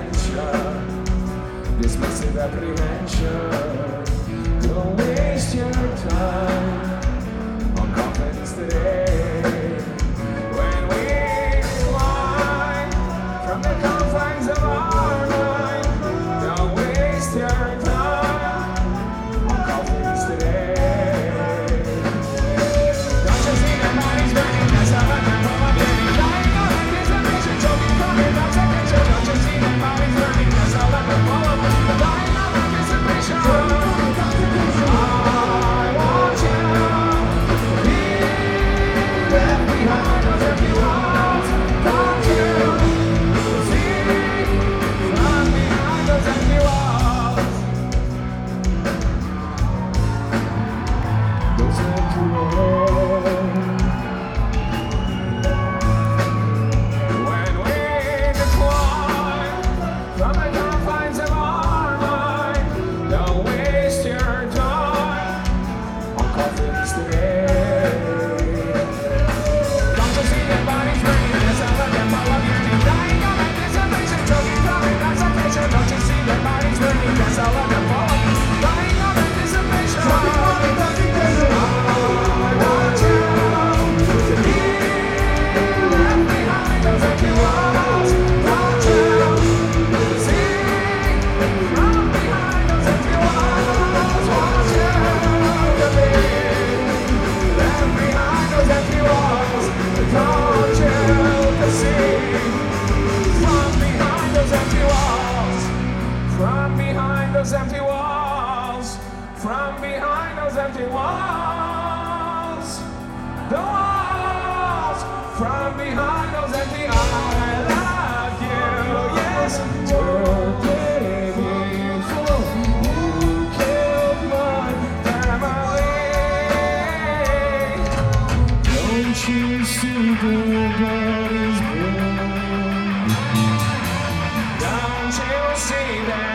adventure, this massive apprehension. Don't waste your time. oh you. those empty walls, from behind those empty walls, the walls, from behind those empty walls. I love you. eyes. Don't you see that?